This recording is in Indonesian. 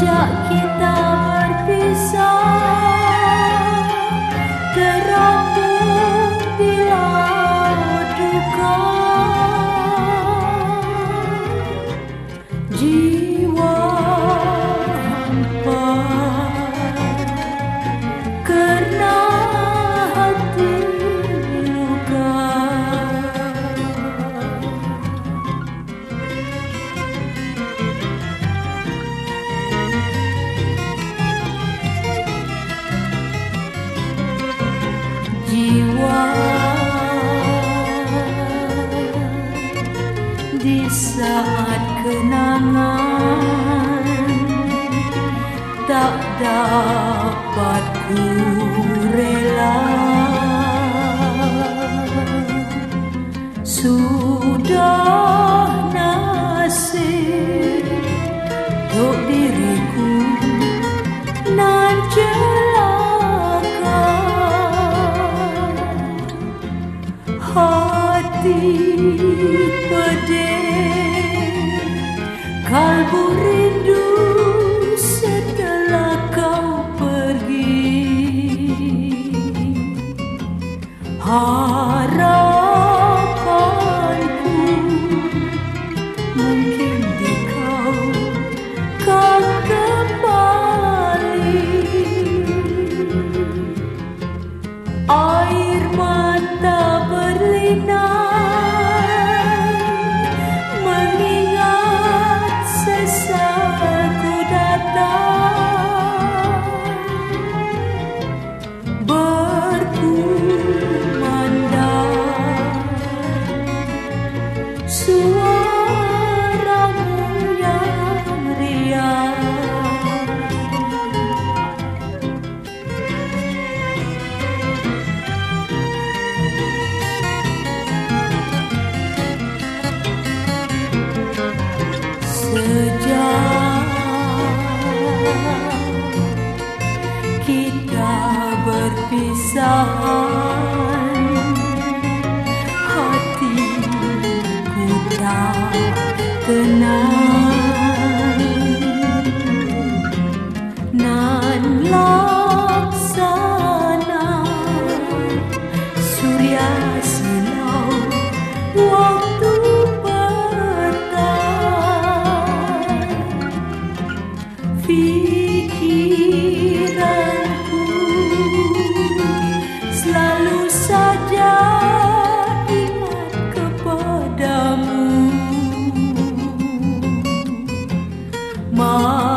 家 saat kenangan tak dapat ku kalbu rindu setelah kau pergi. Harapanku mungkin di kau kan kembali. Air mata berlinang Sejak kita berpisahan 茫